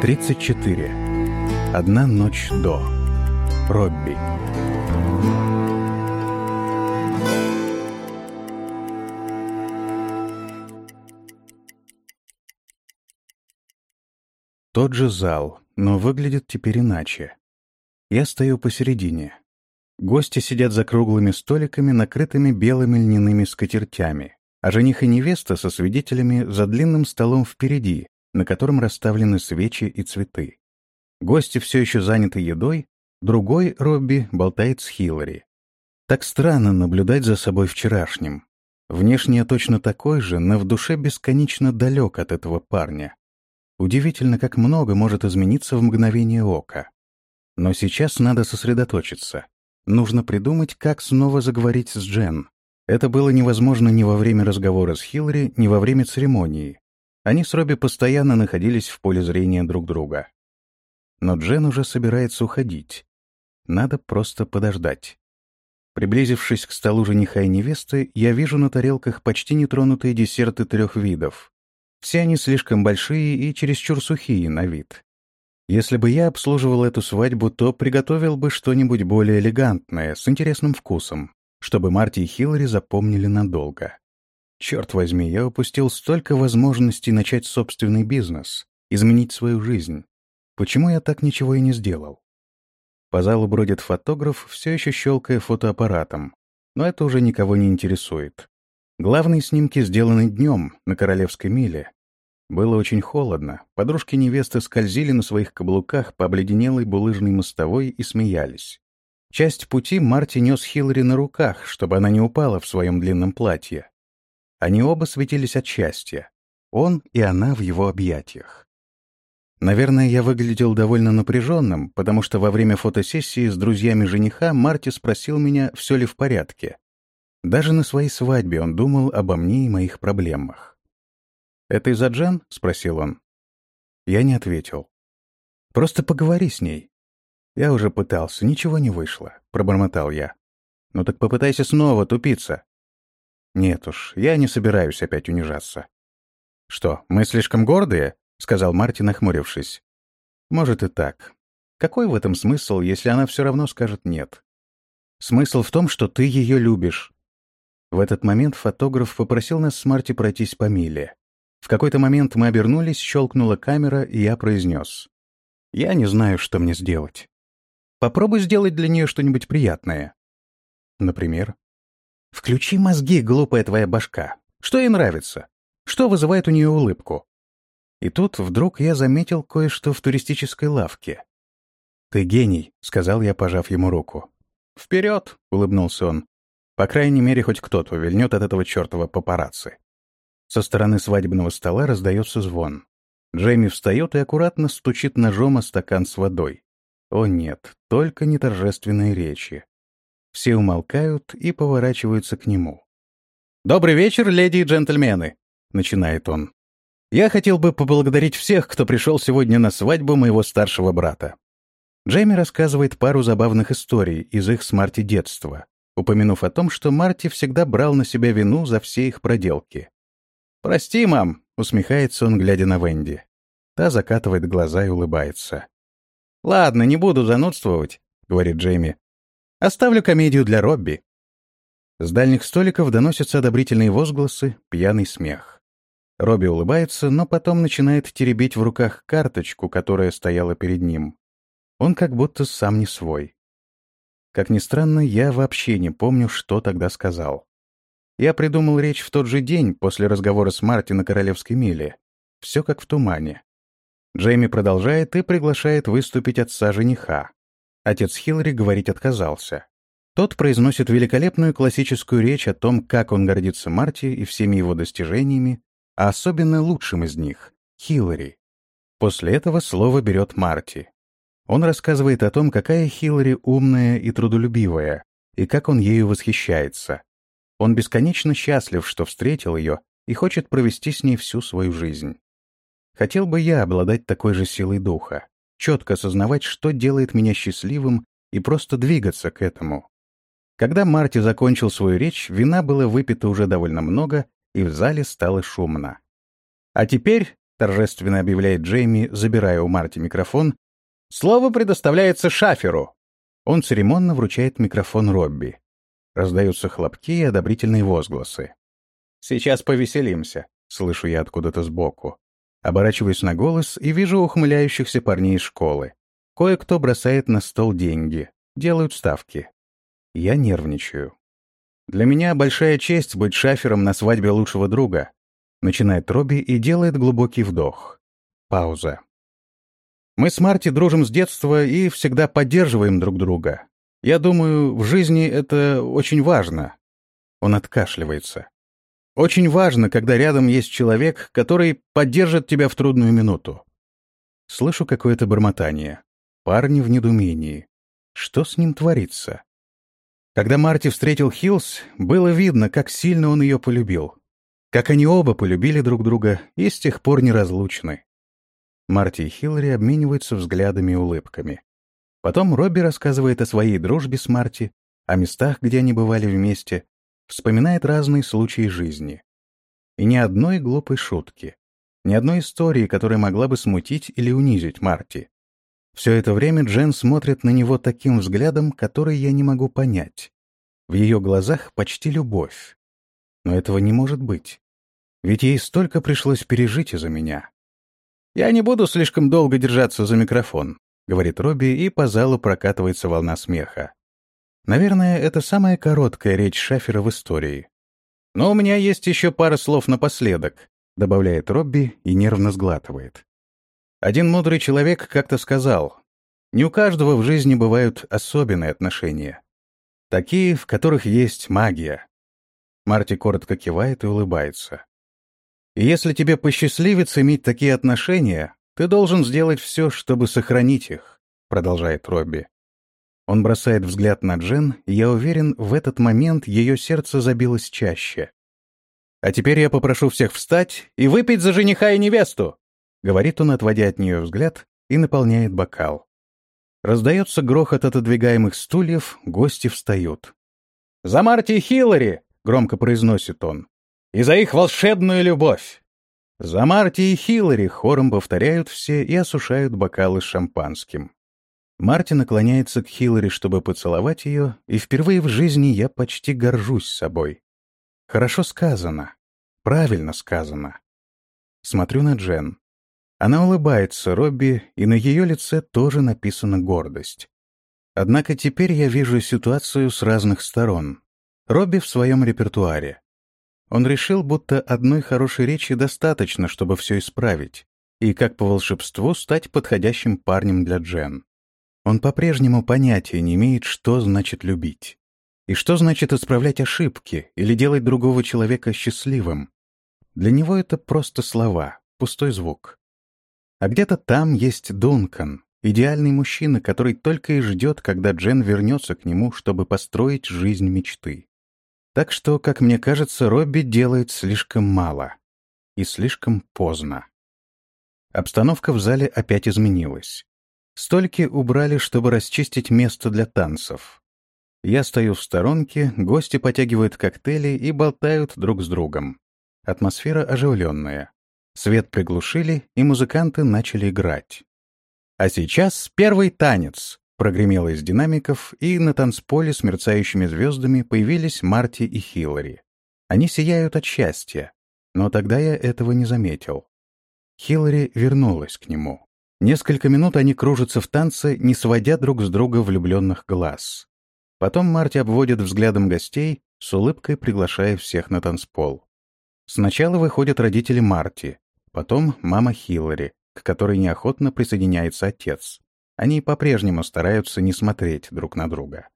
34. Одна ночь до. Робби. Тот же зал, но выглядит теперь иначе. Я стою посередине. Гости сидят за круглыми столиками, накрытыми белыми льняными скатертями, а жених и невеста со свидетелями за длинным столом впереди, на котором расставлены свечи и цветы. Гости все еще заняты едой, другой, Робби, болтает с Хиллари. Так странно наблюдать за собой вчерашним. Внешне я точно такой же, но в душе бесконечно далек от этого парня. Удивительно, как много может измениться в мгновение ока. Но сейчас надо сосредоточиться. Нужно придумать, как снова заговорить с Джен. Это было невозможно ни во время разговора с Хиллари, ни во время церемонии. Они с Робби постоянно находились в поле зрения друг друга. Но Джен уже собирается уходить. Надо просто подождать. Приблизившись к столу жениха и невесты, я вижу на тарелках почти нетронутые десерты трех видов. Все они слишком большие и чересчур сухие на вид. Если бы я обслуживал эту свадьбу, то приготовил бы что-нибудь более элегантное, с интересным вкусом, чтобы Марти и Хиллари запомнили надолго. Черт возьми, я упустил столько возможностей начать собственный бизнес, изменить свою жизнь. Почему я так ничего и не сделал? По залу бродит фотограф, все еще щелкая фотоаппаратом, но это уже никого не интересует. Главные снимки сделаны днем, на Королевской миле, было очень холодно. Подружки невесты скользили на своих каблуках по обледенелой булыжной мостовой и смеялись. Часть пути Марти нес Хиллари на руках, чтобы она не упала в своем длинном платье. Они оба светились от счастья. Он и она в его объятиях. Наверное, я выглядел довольно напряженным, потому что во время фотосессии с друзьями жениха Марти спросил меня, все ли в порядке. Даже на своей свадьбе он думал обо мне и моих проблемах. «Это из-за Джен?» — спросил он. Я не ответил. «Просто поговори с ней». «Я уже пытался, ничего не вышло», — пробормотал я. «Ну так попытайся снова, тупиться». «Нет уж, я не собираюсь опять унижаться». «Что, мы слишком гордые?» — сказал Мартин, нахмурившись. «Может и так. Какой в этом смысл, если она все равно скажет «нет»?» «Смысл в том, что ты ее любишь». В этот момент фотограф попросил нас с Марти пройтись по миле. В какой-то момент мы обернулись, щелкнула камера, и я произнес. «Я не знаю, что мне сделать. Попробуй сделать для нее что-нибудь приятное». «Например?» «Включи мозги, глупая твоя башка. Что ей нравится? Что вызывает у нее улыбку?» И тут вдруг я заметил кое-что в туристической лавке. «Ты гений», — сказал я, пожав ему руку. «Вперед!» — улыбнулся он. «По крайней мере, хоть кто-то увильнет от этого чертова папарацци». Со стороны свадебного стола раздается звон. Джейми встает и аккуратно стучит ножом о стакан с водой. О нет, только не торжественные речи. Все умолкают и поворачиваются к нему. «Добрый вечер, леди и джентльмены!» — начинает он. «Я хотел бы поблагодарить всех, кто пришел сегодня на свадьбу моего старшего брата». Джейми рассказывает пару забавных историй из их с Марти детства, упомянув о том, что Марти всегда брал на себя вину за все их проделки. «Прости, мам», — усмехается он, глядя на Венди. Та закатывает глаза и улыбается. «Ладно, не буду занудствовать», — говорит Джейми. «Оставлю комедию для Робби». С дальних столиков доносятся одобрительные возгласы, пьяный смех. Робби улыбается, но потом начинает теребить в руках карточку, которая стояла перед ним. Он как будто сам не свой. Как ни странно, я вообще не помню, что тогда сказал. Я придумал речь в тот же день после разговора с Марти на Королевской миле. Все как в тумане. Джейми продолжает и приглашает выступить отца жениха. Отец Хиллари говорить отказался. Тот произносит великолепную классическую речь о том, как он гордится Марти и всеми его достижениями, а особенно лучшим из них — Хиллари. После этого слово берет Марти. Он рассказывает о том, какая Хиллари умная и трудолюбивая, и как он ею восхищается. Он бесконечно счастлив, что встретил ее и хочет провести с ней всю свою жизнь. Хотел бы я обладать такой же силой духа, четко осознавать, что делает меня счастливым, и просто двигаться к этому. Когда Марти закончил свою речь, вина было выпито уже довольно много, и в зале стало шумно. «А теперь торжественно объявляет Джейми, забирая у Марти микрофон, слово предоставляется Шаферу. Он церемонно вручает микрофон Робби. Раздаются хлопки и одобрительные возгласы. «Сейчас повеселимся», — слышу я откуда-то сбоку. Оборачиваюсь на голос и вижу ухмыляющихся парней из школы. Кое-кто бросает на стол деньги, делают ставки. Я нервничаю. Для меня большая честь быть шафером на свадьбе лучшего друга. Начинает Робби и делает глубокий вдох. Пауза. Мы с Марти дружим с детства и всегда поддерживаем друг друга. Я думаю, в жизни это очень важно. Он откашливается. Очень важно, когда рядом есть человек, который поддержит тебя в трудную минуту. Слышу какое-то бормотание. Парни в недоумении. Что с ним творится? Когда Марти встретил Хиллс, было видно, как сильно он ее полюбил. Как они оба полюбили друг друга и с тех пор неразлучны. Марти и Хиллари обмениваются взглядами и улыбками. Потом Робби рассказывает о своей дружбе с Марти, о местах, где они бывали вместе, вспоминает разные случаи жизни. И ни одной глупой шутки, ни одной истории, которая могла бы смутить или унизить Марти. Все это время Джен смотрит на него таким взглядом, который я не могу понять. В ее глазах почти любовь. Но этого не может быть. Ведь ей столько пришлось пережить из-за меня. «Я не буду слишком долго держаться за микрофон», — говорит Робби, и по залу прокатывается волна смеха. Наверное, это самая короткая речь Шафера в истории. «Но у меня есть еще пара слов напоследок», — добавляет Робби и нервно сглатывает. Один мудрый человек как-то сказал, «Не у каждого в жизни бывают особенные отношения. Такие, в которых есть магия». Марти коротко кивает и улыбается. «И если тебе посчастливится иметь такие отношения, ты должен сделать все, чтобы сохранить их», — продолжает Робби. Он бросает взгляд на Джен, и я уверен, в этот момент ее сердце забилось чаще. «А теперь я попрошу всех встать и выпить за жениха и невесту!» — говорит он, отводя от нее взгляд, и наполняет бокал. Раздается грохот отодвигаемых стульев, гости встают. «За Марти и Хиллари!» — громко произносит он. «И за их волшебную любовь!» «За Марти и Хиллари!» — хором повторяют все и осушают бокалы с шампанским. Марти наклоняется к Хиллари, чтобы поцеловать ее, и впервые в жизни я почти горжусь собой. Хорошо сказано. Правильно сказано. Смотрю на Джен. Она улыбается Робби, и на ее лице тоже написана гордость. Однако теперь я вижу ситуацию с разных сторон. Робби в своем репертуаре. Он решил, будто одной хорошей речи достаточно, чтобы все исправить, и, как по волшебству, стать подходящим парнем для Джен. Он по-прежнему понятия не имеет, что значит любить. И что значит исправлять ошибки или делать другого человека счастливым. Для него это просто слова, пустой звук. А где-то там есть Дункан, идеальный мужчина, который только и ждет, когда Джен вернется к нему, чтобы построить жизнь мечты. Так что, как мне кажется, Робби делает слишком мало. И слишком поздно. Обстановка в зале опять изменилась. Столики убрали, чтобы расчистить место для танцев. Я стою в сторонке, гости потягивают коктейли и болтают друг с другом. Атмосфера оживленная. Свет приглушили, и музыканты начали играть. «А сейчас первый танец!» прогремело из динамиков, и на танцполе с мерцающими звездами появились Марти и Хиллари. Они сияют от счастья, но тогда я этого не заметил. Хиллари вернулась к нему. Несколько минут они кружатся в танце, не сводя друг с друга влюбленных глаз. Потом Марти обводит взглядом гостей, с улыбкой приглашая всех на танцпол. Сначала выходят родители Марти, потом мама Хиллари, к которой неохотно присоединяется отец. Они по-прежнему стараются не смотреть друг на друга.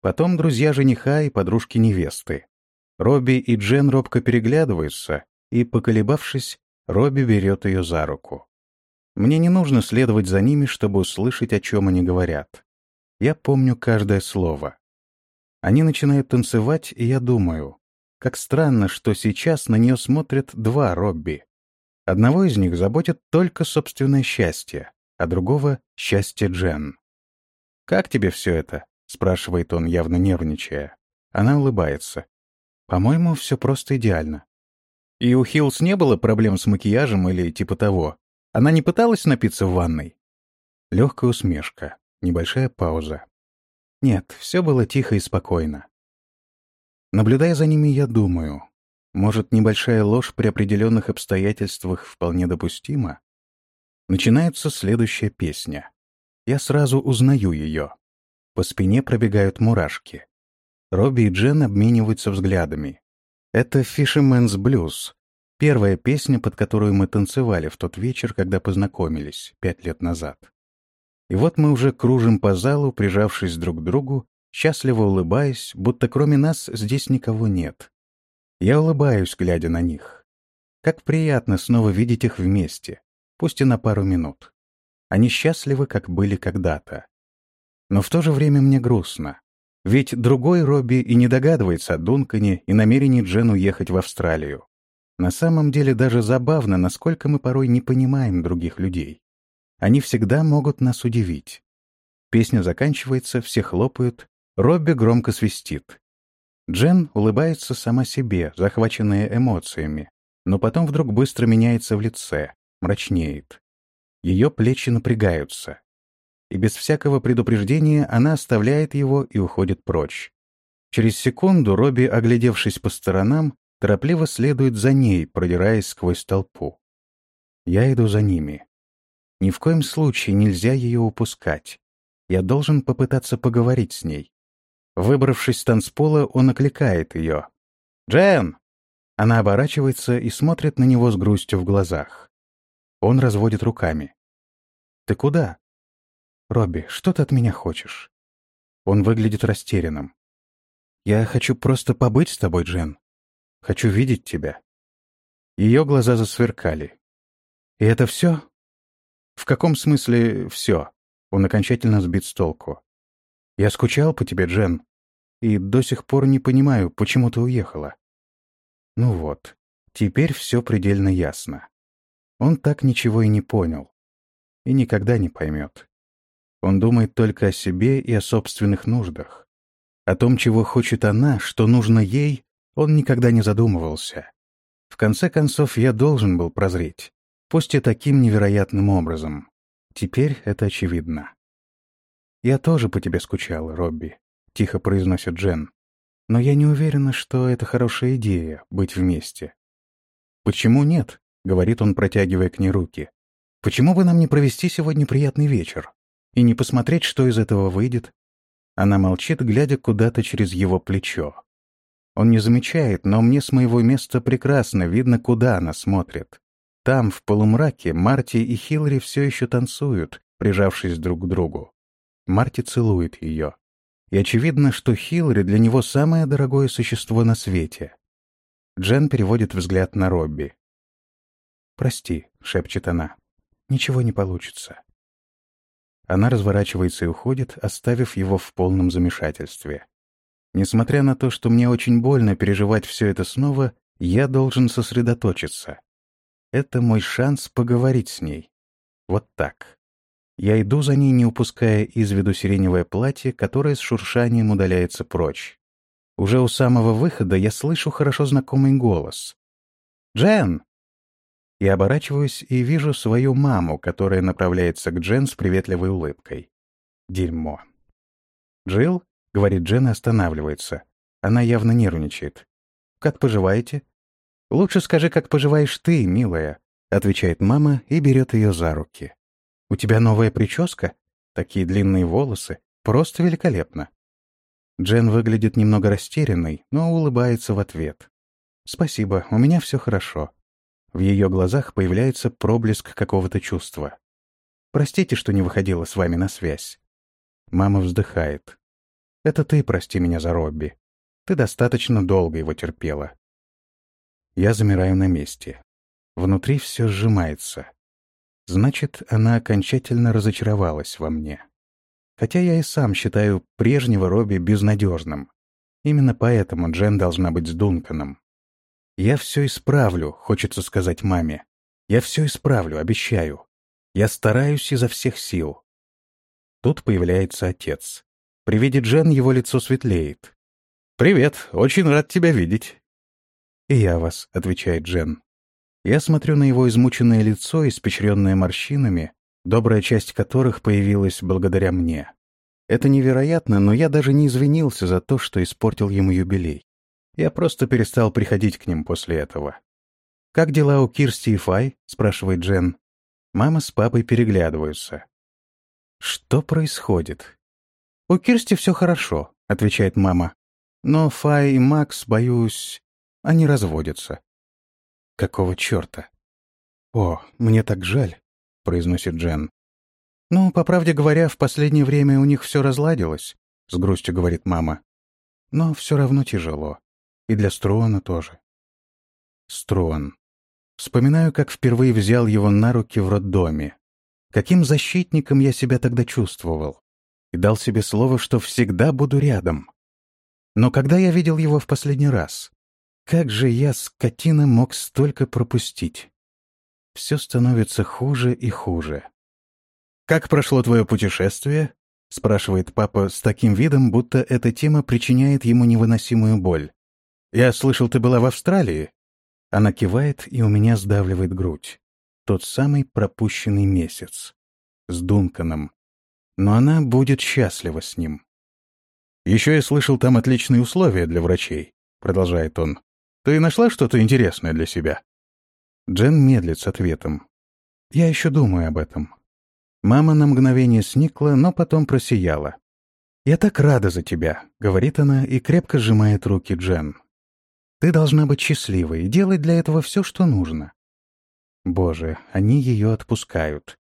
Потом друзья жениха и подружки невесты. Робби и Джен робко переглядываются, и, поколебавшись, Робби берет ее за руку. Мне не нужно следовать за ними, чтобы услышать, о чем они говорят. Я помню каждое слово. Они начинают танцевать, и я думаю, как странно, что сейчас на нее смотрят два Робби. Одного из них заботит только собственное счастье, а другого — счастье Джен. «Как тебе все это?» — спрашивает он, явно нервничая. Она улыбается. «По-моему, все просто идеально». И у Хиллс не было проблем с макияжем или типа того. Она не пыталась напиться в ванной? Легкая усмешка, небольшая пауза. Нет, все было тихо и спокойно. Наблюдая за ними, я думаю, может, небольшая ложь при определенных обстоятельствах вполне допустима? Начинается следующая песня. Я сразу узнаю ее. По спине пробегают мурашки. Робби и Джен обмениваются взглядами. Это «Fisherman's Blues», первая песня, под которую мы танцевали в тот вечер, когда познакомились, пять лет назад. И вот мы уже кружим по залу, прижавшись друг к другу, счастливо улыбаясь, будто кроме нас здесь никого нет. Я улыбаюсь, глядя на них. Как приятно снова видеть их вместе, пусть и на пару минут. Они счастливы, как были когда-то. Но в то же время мне грустно. Ведь другой Робби и не догадывается о Дункане и намерении Джен уехать в Австралию. На самом деле даже забавно, насколько мы порой не понимаем других людей. Они всегда могут нас удивить. Песня заканчивается, все хлопают, Робби громко свистит. Джен улыбается сама себе, захваченная эмоциями, но потом вдруг быстро меняется в лице, мрачнеет. Ее плечи напрягаются и без всякого предупреждения она оставляет его и уходит прочь. Через секунду Робби, оглядевшись по сторонам, торопливо следует за ней, продираясь сквозь толпу. Я иду за ними. Ни в коем случае нельзя ее упускать. Я должен попытаться поговорить с ней. Выбравшись с танцпола, он окликает ее. «Джен!» Она оборачивается и смотрит на него с грустью в глазах. Он разводит руками. «Ты куда?» «Робби, что ты от меня хочешь?» Он выглядит растерянным. «Я хочу просто побыть с тобой, Джен. Хочу видеть тебя». Ее глаза засверкали. «И это все?» «В каком смысле все?» Он окончательно сбит с толку. «Я скучал по тебе, Джен, и до сих пор не понимаю, почему ты уехала». Ну вот, теперь все предельно ясно. Он так ничего и не понял. И никогда не поймет. Он думает только о себе и о собственных нуждах. О том, чего хочет она, что нужно ей, он никогда не задумывался. В конце концов, я должен был прозреть, пусть и таким невероятным образом. Теперь это очевидно. «Я тоже по тебе скучал, Робби», — тихо произносит Джен. «Но я не уверена, что это хорошая идея — быть вместе». «Почему нет?» — говорит он, протягивая к ней руки. «Почему бы нам не провести сегодня приятный вечер? и не посмотреть, что из этого выйдет. Она молчит, глядя куда-то через его плечо. Он не замечает, но мне с моего места прекрасно видно, куда она смотрит. Там, в полумраке, Марти и Хиллари все еще танцуют, прижавшись друг к другу. Марти целует ее. И очевидно, что Хиллари для него самое дорогое существо на свете. Джен переводит взгляд на Робби. «Прости», — шепчет она, — «ничего не получится». Она разворачивается и уходит, оставив его в полном замешательстве. Несмотря на то, что мне очень больно переживать все это снова, я должен сосредоточиться. Это мой шанс поговорить с ней. Вот так. Я иду за ней, не упуская из виду сиреневое платье, которое с шуршанием удаляется прочь. Уже у самого выхода я слышу хорошо знакомый голос. «Джен!» Я оборачиваюсь и вижу свою маму, которая направляется к Джен с приветливой улыбкой. Дерьмо. «Джилл?» — говорит Джен и останавливается. Она явно нервничает. «Как поживаете?» «Лучше скажи, как поживаешь ты, милая», — отвечает мама и берет ее за руки. «У тебя новая прическа? Такие длинные волосы. Просто великолепно». Джен выглядит немного растерянной, но улыбается в ответ. «Спасибо, у меня все хорошо. В ее глазах появляется проблеск какого-то чувства. «Простите, что не выходила с вами на связь». Мама вздыхает. «Это ты прости меня за Робби. Ты достаточно долго его терпела». Я замираю на месте. Внутри все сжимается. Значит, она окончательно разочаровалась во мне. Хотя я и сам считаю прежнего Робби безнадежным. Именно поэтому Джен должна быть с Дунканом. «Я все исправлю», — хочется сказать маме. «Я все исправлю, обещаю. Я стараюсь изо всех сил». Тут появляется отец. При виде Джен его лицо светлеет. «Привет, очень рад тебя видеть». «И я вас», — отвечает Джен. Я смотрю на его измученное лицо, испещренное морщинами, добрая часть которых появилась благодаря мне. Это невероятно, но я даже не извинился за то, что испортил ему юбилей. Я просто перестал приходить к ним после этого. «Как дела у Кирсти и Фай?» — спрашивает Джен. Мама с папой переглядываются. Что происходит? «У Кирсти все хорошо», — отвечает мама. «Но Фай и Макс, боюсь, они разводятся». «Какого черта?» «О, мне так жаль», — произносит Джен. «Ну, по правде говоря, в последнее время у них все разладилось», — с грустью говорит мама. «Но все равно тяжело. И для Струана тоже». Струан. Вспоминаю, как впервые взял его на руки в роддоме. Каким защитником я себя тогда чувствовал. И дал себе слово, что всегда буду рядом. Но когда я видел его в последний раз, как же я, скотина, мог столько пропустить? Все становится хуже и хуже. «Как прошло твое путешествие?» — спрашивает папа с таким видом, будто эта тема причиняет ему невыносимую боль. «Я слышал, ты была в Австралии?» Она кивает, и у меня сдавливает грудь. Тот самый пропущенный месяц. С Дунканом. Но она будет счастлива с ним. «Еще я слышал, там отличные условия для врачей», — продолжает он. Ты нашла что-то интересное для себя?» Джен медлит с ответом. «Я еще думаю об этом». Мама на мгновение сникла, но потом просияла. «Я так рада за тебя», — говорит она и крепко сжимает руки Джен. «Ты должна быть счастливой и делать для этого все, что нужно». Боже, они ее отпускают.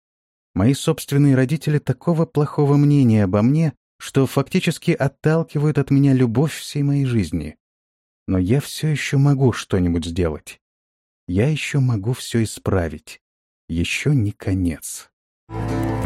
Мои собственные родители такого плохого мнения обо мне, что фактически отталкивают от меня любовь всей моей жизни но я все еще могу что-нибудь сделать. Я еще могу все исправить. Еще не конец. Thank you.